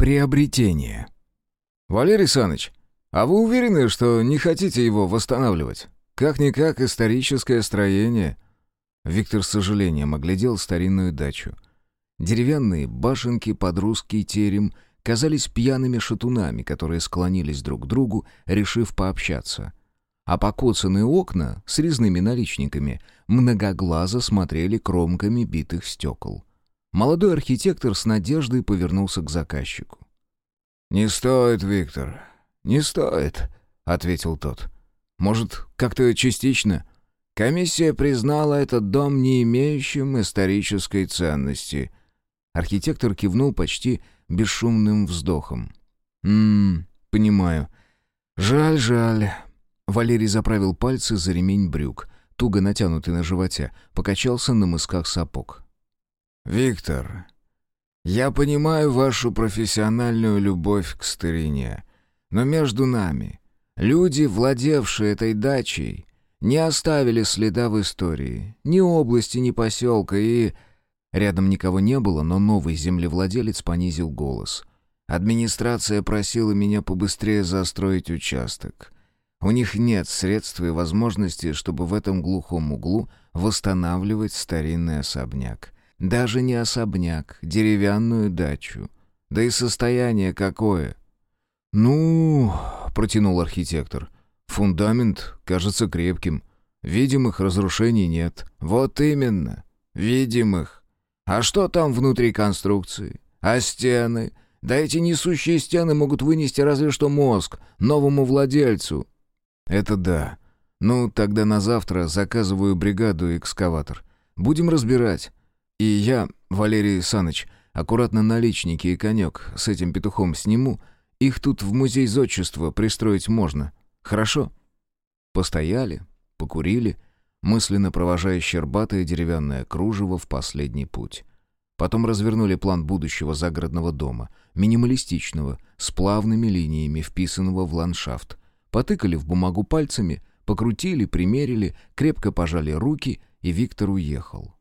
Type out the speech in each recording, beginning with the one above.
Приобретение. «Валерий Саныч, а вы уверены, что не хотите его восстанавливать? Как-никак историческое строение». Виктор с сожалением оглядел старинную дачу. Деревянные башенки под русский терем казались пьяными шатунами, которые склонились друг к другу, решив пообщаться. А покоцанные окна с резными наличниками многоглазо смотрели кромками битых стекол. Молодой архитектор с надеждой повернулся к заказчику. «Не стоит, Виктор, не стоит», — ответил тот. «Может, как-то частично?» Комиссия признала этот дом не имеющим исторической ценности. Архитектор кивнул почти бесшумным вздохом. «Ммм, понимаю. Жаль, жаль». Валерий заправил пальцы за ремень брюк, туго натянутый на животе, покачался на мысках сапог. «Виктор, я понимаю вашу профессиональную любовь к старине, но между нами, люди, владевшие этой дачей, не оставили следа в истории, ни области, ни поселка, и...» Рядом никого не было, но новый землевладелец понизил голос. «Администрация просила меня побыстрее застроить участок. У них нет средств и возможности, чтобы в этом глухом углу восстанавливать старинный особняк. Даже не особняк, деревянную дачу. Да и состояние какое. «Ну...» — протянул архитектор. «Фундамент кажется крепким. Видимых разрушений нет». «Вот именно. Видимых. А что там внутри конструкции? А стены? Да эти несущие стены могут вынести разве что мозг новому владельцу». «Это да. Ну, тогда на завтра заказываю бригаду экскаватор. Будем разбирать. И я, Валерий Саныч, аккуратно наличники и конек с этим петухом сниму. Их тут в музей зодчества пристроить можно. Хорошо?» Постояли, покурили, мысленно провожая щербатое деревянное кружево в последний путь. Потом развернули план будущего загородного дома, минималистичного, с плавными линиями, вписанного в ландшафт. Потыкали в бумагу пальцами, покрутили, примерили, крепко пожали руки, и Виктор уехал.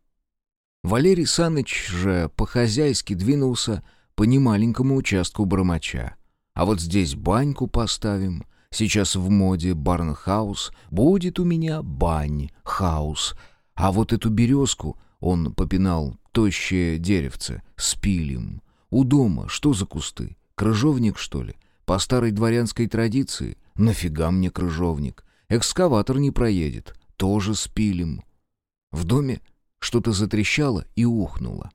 Валерий Саныч же по-хозяйски двинулся по немаленькому участку Бормача. А вот здесь баньку поставим. Сейчас в моде барнхаус. Будет у меня бань-хаус. А вот эту березку, он попинал тощее деревце, спилим. У дома что за кусты? Крыжовник, что ли? По старой дворянской традиции? Нафига мне крыжовник? Экскаватор не проедет. Тоже спилим. В доме что-то затрещало и ухнуло.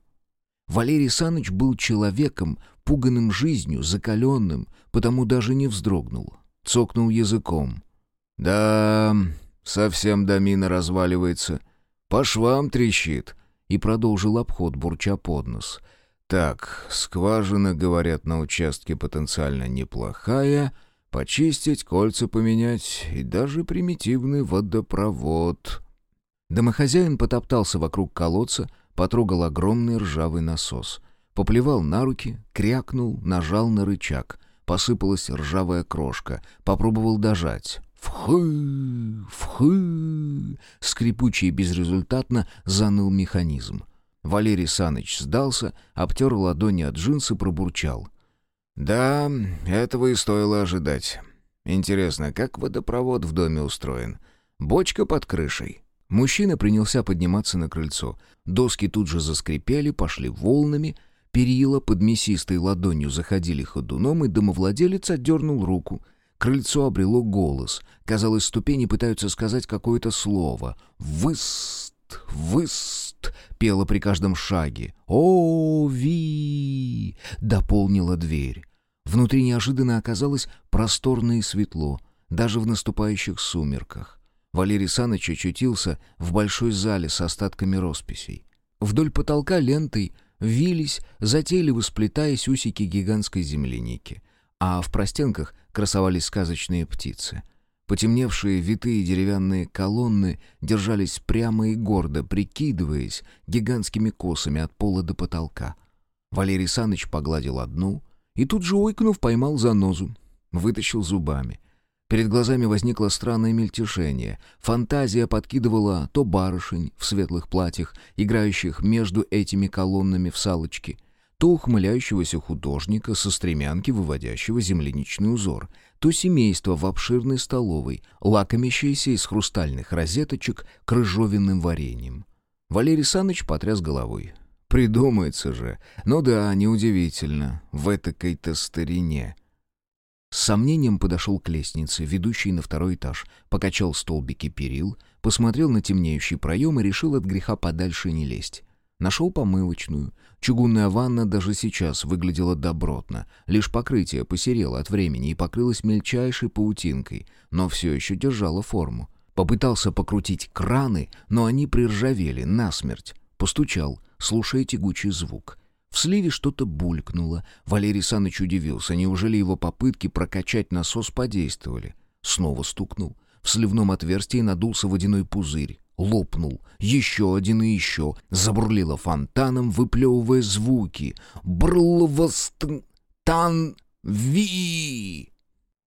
Валерий Саныч был человеком, пуганным жизнью, закаленным, потому даже не вздрогнул. Цокнул языком. «Да, совсем домина разваливается. По швам трещит». И продолжил обход, бурча под нос. «Так, скважина, говорят, на участке потенциально неплохая. Почистить, кольца поменять и даже примитивный водопровод». Домохозяин потоптался вокруг колодца, потрогал огромный ржавый насос. Поплевал на руки, крякнул, нажал на рычаг. Посыпалась ржавая крошка. Попробовал дожать. «Вхы! Вхы!» Скрипуче и безрезультатно заныл механизм. Валерий Саныч сдался, обтер ладони от джинсы, пробурчал. «Да, этого и стоило ожидать. Интересно, как водопровод в доме устроен? Бочка под крышей?» Мужчина принялся подниматься на крыльцо. Доски тут же заскрипели, пошли волнами, перила под мясистой ладонью заходили ходуном, и домовладелец отдернул руку. Крыльцо обрело голос. Казалось, ступени пытаются сказать какое-то слово. «Выст! Выст!» — пела при каждом шаге. «О, ви!» — дополнила дверь. Внутри неожиданно оказалось просторно и светло, даже в наступающих сумерках. Валерий Саныч очутился в большой зале с остатками росписей. Вдоль потолка лентой вились, затейливо сплетаясь усики гигантской земляники, а в простенках красовались сказочные птицы. Потемневшие витые деревянные колонны держались прямо и гордо, прикидываясь гигантскими косами от пола до потолка. Валерий Саныч погладил одну и тут же, ойкнув, поймал занозу, вытащил зубами. Перед глазами возникло странное мельтешение. Фантазия подкидывала то барышень в светлых платьях, играющих между этими колоннами в салочки, то ухмыляющегося художника со стремянки, выводящего земляничный узор, то семейство в обширной столовой, лакомящееся из хрустальных розеточек крыжовенным вареньем. Валерий Саныч потряс головой. «Придумается же. Ну да, неудивительно. В этакой-то старине». С сомнением подошел к лестнице, ведущей на второй этаж, покачал столбики перил, посмотрел на темнеющий проем и решил от греха подальше не лезть. Нашел помывочную. Чугунная ванна даже сейчас выглядела добротно. Лишь покрытие посерело от времени и покрылось мельчайшей паутинкой, но все еще держало форму. Попытался покрутить краны, но они приржавели насмерть. Постучал, слушая тягучий звук. В сливе что-то булькнуло. Валерий Саныч удивился. Неужели его попытки прокачать насос подействовали? Снова стукнул. В сливном отверстии надулся водяной пузырь лопнул. Еще один и еще. Забурлило фонтаном, выплевывая звуки. Брлвостан ви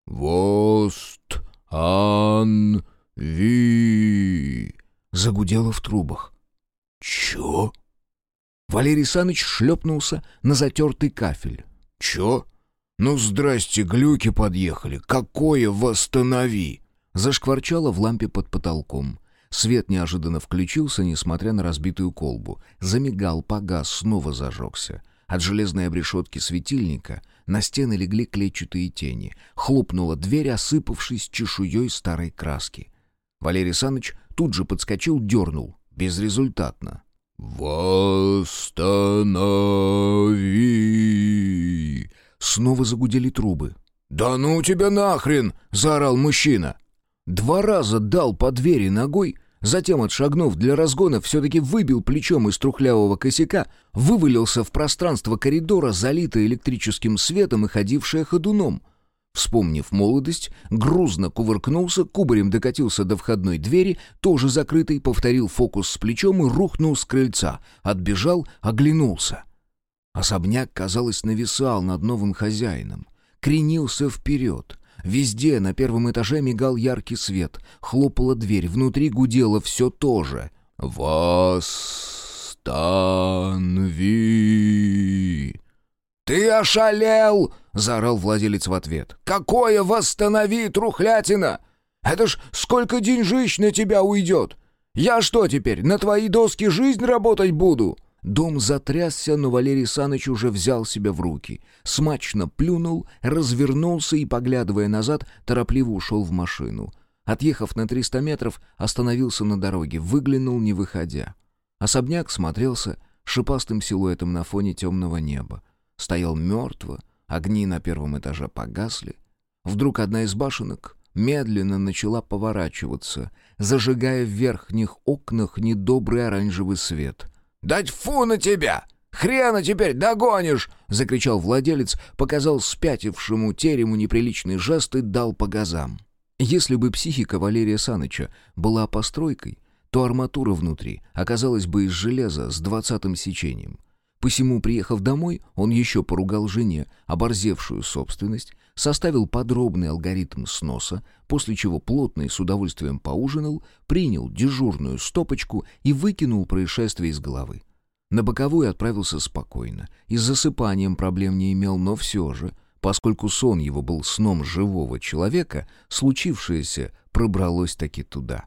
Вост ан ви Загудело в трубах. Чё? Валерий Саныч шлепнулся на затертый кафель. Чё? Ну, здрасте, глюки подъехали. Какое восстанови? Зашкварчало в лампе под потолком. Свет неожиданно включился, несмотря на разбитую колбу. Замигал, погас, снова зажегся. От железной обрешетки светильника на стены легли клетчатые тени. Хлопнула дверь, осыпавшись чешуей старой краски. Валерий Саныч тут же подскочил, дернул. Безрезультатно. «Восстанови!» Снова загудели трубы. «Да ну тебя нахрен!» — заорал мужчина. Два раза дал по двери ногой, затем, отшагнув для разгона, все-таки выбил плечом из трухлявого косяка, вывалился в пространство коридора, залитое электрическим светом и ходившее ходуном. Вспомнив молодость, грузно кувыркнулся, кубарем докатился до входной двери, тоже закрытой, повторил фокус с плечом и рухнул с крыльца, отбежал, оглянулся. Особняк, казалось, нависал над новым хозяином, кренился вперед — Везде на первом этаже мигал яркий свет. Хлопала дверь, внутри гудело все то же. «Восстанови!» «Ты ошалел!» — заорал владелец в ответ. «Какое восстанови, трухлятина! Это ж сколько деньжищ на тебя уйдет! Я что теперь, на твои доски жизнь работать буду?» Дом затрясся, но Валерий Саныч уже взял себя в руки. Смачно плюнул, развернулся и, поглядывая назад, торопливо ушел в машину. Отъехав на 300 метров, остановился на дороге, выглянул, не выходя. Особняк смотрелся шипастым силуэтом на фоне темного неба. Стоял мертво, огни на первом этаже погасли. Вдруг одна из башенок медленно начала поворачиваться, зажигая в верхних окнах недобрый оранжевый свет — «Дать фу на тебя! Хрена теперь догонишь!» — закричал владелец, показал спятившему терему неприличный жест и дал по газам. Если бы психика Валерия Саныча была постройкой, то арматура внутри оказалась бы из железа с двадцатым сечением. Посему, приехав домой, он еще поругал жене, оборзевшую собственность, составил подробный алгоритм сноса, после чего плотно и с удовольствием поужинал, принял дежурную стопочку и выкинул происшествие из головы. На боковую отправился спокойно, и с засыпанием проблем не имел, но все же, поскольку сон его был сном живого человека, случившееся пробралось таки туда.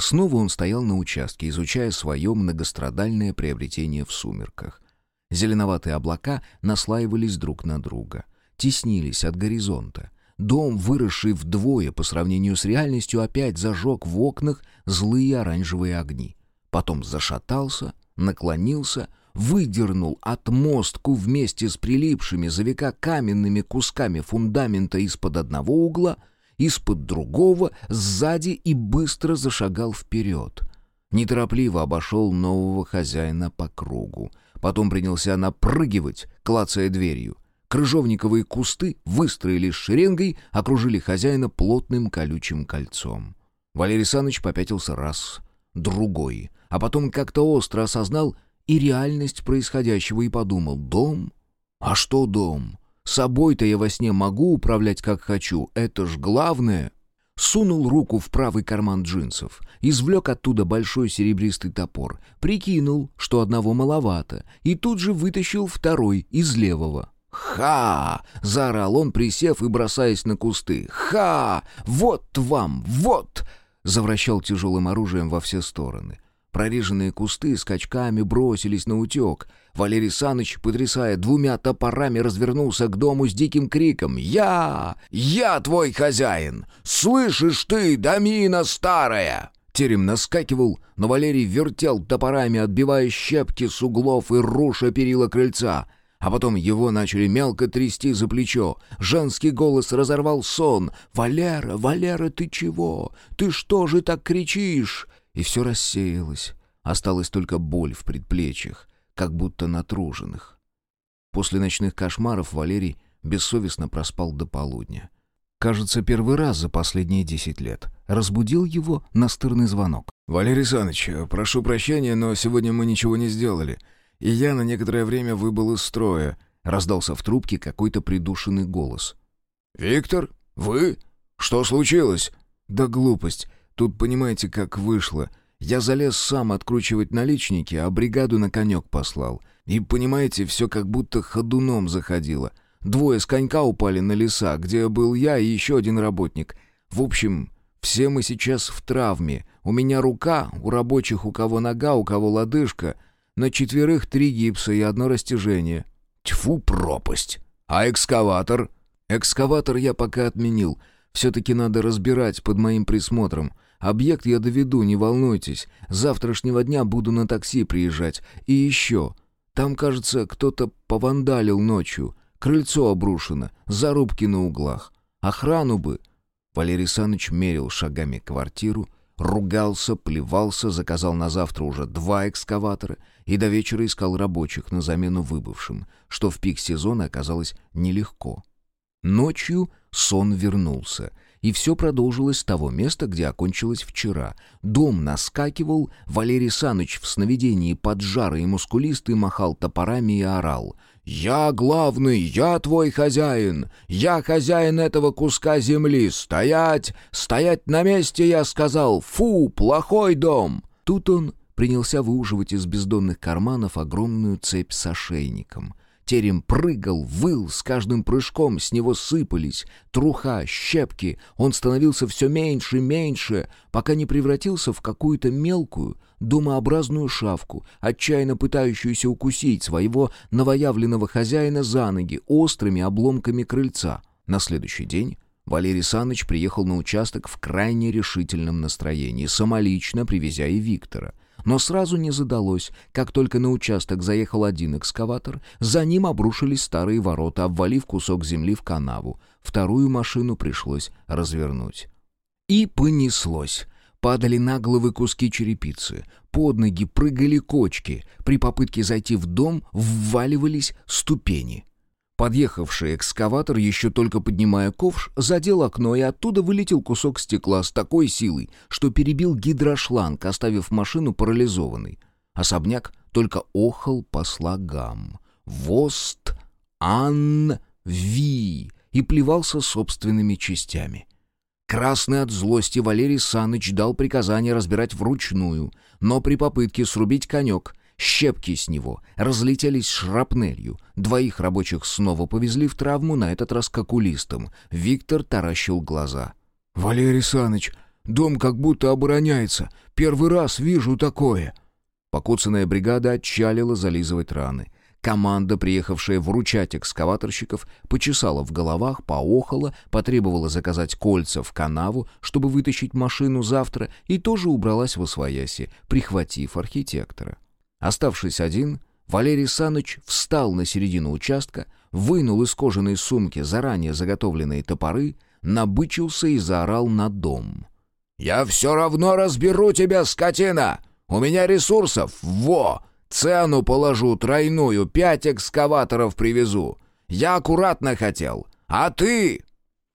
Снова он стоял на участке, изучая свое многострадальное приобретение в сумерках. Зеленоватые облака наслаивались друг на друга теснились от горизонта. Дом, выросший вдвое по сравнению с реальностью, опять зажег в окнах злые оранжевые огни. Потом зашатался, наклонился, выдернул отмостку вместе с прилипшими за века каменными кусками фундамента из-под одного угла, из-под другого, сзади и быстро зашагал вперед. Неторопливо обошел нового хозяина по кругу. Потом принялся напрыгивать, клацая дверью. Крыжовниковые кусты выстроились шеренгой, окружили хозяина плотным колючим кольцом. Валерий Саныч попятился раз, другой, а потом как-то остро осознал и реальность происходящего и подумал «Дом? А что дом? Собой-то я во сне могу управлять как хочу, это ж главное!» Сунул руку в правый карман джинсов, извлек оттуда большой серебристый топор, прикинул, что одного маловато, и тут же вытащил второй из левого. «Ха!» — заорал он, присев и бросаясь на кусты. «Ха! Вот вам! Вот!» — завращал тяжелым оружием во все стороны. Прореженные кусты скачками бросились на утек. Валерий Саныч, потрясая двумя топорами, развернулся к дому с диким криком «Я! Я твой хозяин! Слышишь ты, домина старая!» Терем наскакивал, но Валерий вертел топорами, отбивая щепки с углов и руша перила крыльца — а потом его начали мелко трясти за плечо. Женский голос разорвал сон. «Валера, Валера, ты чего? Ты что же так кричишь?» И все рассеялось. Осталась только боль в предплечьях, как будто натруженных. После ночных кошмаров Валерий бессовестно проспал до полудня. Кажется, первый раз за последние десять лет. Разбудил его настырный звонок. «Валерий Саныч, прошу прощения, но сегодня мы ничего не сделали и я на некоторое время выбыл из строя», — раздался в трубке какой-то придушенный голос. «Виктор? Вы? Что случилось?» «Да глупость. Тут понимаете, как вышло. Я залез сам откручивать наличники, а бригаду на конек послал. И, понимаете, все как будто ходуном заходило. Двое с конька упали на леса, где был я и еще один работник. В общем, все мы сейчас в травме. У меня рука, у рабочих у кого нога, у кого лодыжка — на четверых три гипса и одно растяжение. Тьфу, пропасть! А экскаватор? Экскаватор я пока отменил. Все-таки надо разбирать под моим присмотром. Объект я доведу, не волнуйтесь. Завтрашнего дня буду на такси приезжать. И еще. Там, кажется, кто-то повандалил ночью. Крыльцо обрушено, зарубки на углах. Охрану бы. Валерий Саныч мерил шагами квартиру, ругался, плевался, заказал на завтра уже два экскаватора и до вечера искал рабочих на замену выбывшим, что в пик сезона оказалось нелегко. Ночью сон вернулся, и все продолжилось с того места, где окончилось вчера. Дом наскакивал, Валерий Саныч в сновидении поджарый и мускулистый махал топорами и орал — «Я главный, я твой хозяин, я хозяин этого куска земли. Стоять, стоять на месте, я сказал. Фу, плохой дом!» Тут он принялся выуживать из бездонных карманов огромную цепь с ошейником. Терем прыгал, выл, с каждым прыжком с него сыпались труха, щепки. Он становился все меньше и меньше, пока не превратился в какую-то мелкую, домообразную шавку, отчаянно пытающуюся укусить своего новоявленного хозяина за ноги острыми обломками крыльца. На следующий день Валерий Саныч приехал на участок в крайне решительном настроении, самолично привезя и Виктора. Но сразу не задалось. Как только на участок заехал один экскаватор, за ним обрушились старые ворота, обвалив кусок земли в канаву. Вторую машину пришлось развернуть. И понеслось. Падали на головы куски черепицы, под ноги прыгали кочки, при попытке зайти в дом вваливались ступени. Подъехавший экскаватор, еще только поднимая ковш, задел окно, и оттуда вылетел кусок стекла с такой силой, что перебил гидрошланг, оставив машину парализованной. Особняк только охал по слогам. «Вост Ан Ви» и плевался собственными частями. Красный от злости Валерий Саныч дал приказание разбирать вручную, но при попытке срубить конек Щепки с него разлетелись шрапнелью. Двоих рабочих снова повезли в травму, на этот раз к окулистам. Виктор таращил глаза. «Валерий Саныч, дом как будто обороняется. Первый раз вижу такое». Покуцанная бригада отчалила зализывать раны. Команда, приехавшая вручать экскаваторщиков, почесала в головах, поохала, потребовала заказать кольца в канаву, чтобы вытащить машину завтра, и тоже убралась во свояси, прихватив архитектора. Оставшись один, Валерий Саныч встал на середину участка, вынул из кожаной сумки заранее заготовленные топоры, набычился и заорал на дом. «Я все равно разберу тебя, скотина! У меня ресурсов, во! Цену положу тройную, пять экскаваторов привезу. Я аккуратно хотел, а ты...»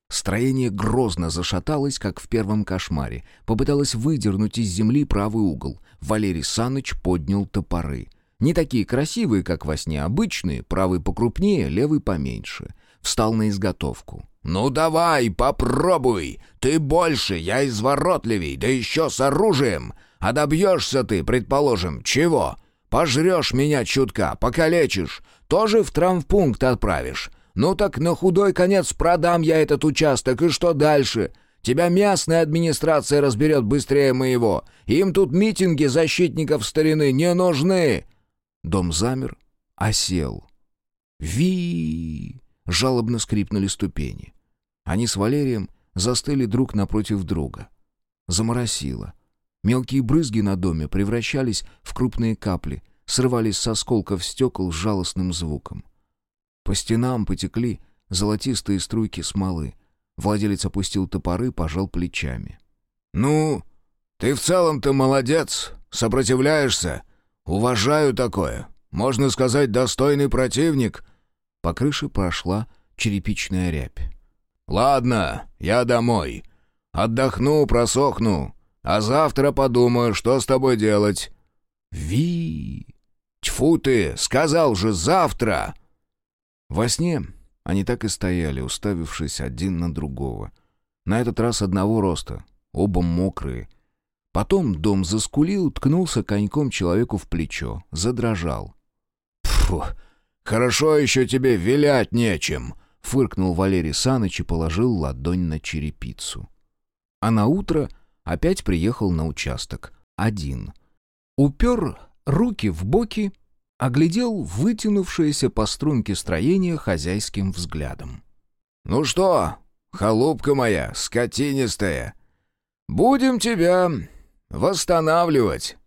Строение грозно зашаталось, как в первом кошмаре. Попыталось выдернуть из земли правый угол. Валерий Саныч поднял топоры. Не такие красивые, как во сне, обычные, правый покрупнее, левый поменьше. встал на изготовку. «Ну давай, попробуй! Ты больше, я изворотливей, да еще с оружием! А добьешься ты, предположим, чего? Пожрешь меня чутка, покалечишь, тоже в травмпункт отправишь. Ну так на худой конец продам я этот участок, и что дальше? Тебя местная администрация разберет быстрее моего. Им тут митинги защитников старины не нужны!» Дом замер, осел. ви жалобно скрипнули ступени. Они с Валерием застыли друг напротив друга. Заморосило. Мелкие брызги на доме превращались в крупные капли, срывались с осколков стекол с жалостным звуком. По стенам потекли золотистые струйки смолы. Владелец опустил топоры, пожал плечами. «Ну, ты в целом-то молодец, сопротивляешься. Уважаю такое. Можно сказать, достойный противник». По крыше прошла черепичная рябь. «Ладно, я домой. Отдохну, просохну, а завтра подумаю, что с тобой делать». «Ви!» «Тьфу ты! Сказал же, завтра!» Во сне они так и стояли, уставившись один на другого. На этот раз одного роста, оба мокрые. Потом дом заскулил, ткнулся коньком человеку в плечо, задрожал. «Фу, хорошо еще тебе вилять нечем!» фыркнул Валерий Саныч и положил ладонь на черепицу. А на утро опять приехал на участок. Один. Упер руки в боки, оглядел вытянувшееся по струнке строение хозяйским взглядом. «Ну что, холопка моя, скотинистая, будем тебя восстанавливать!»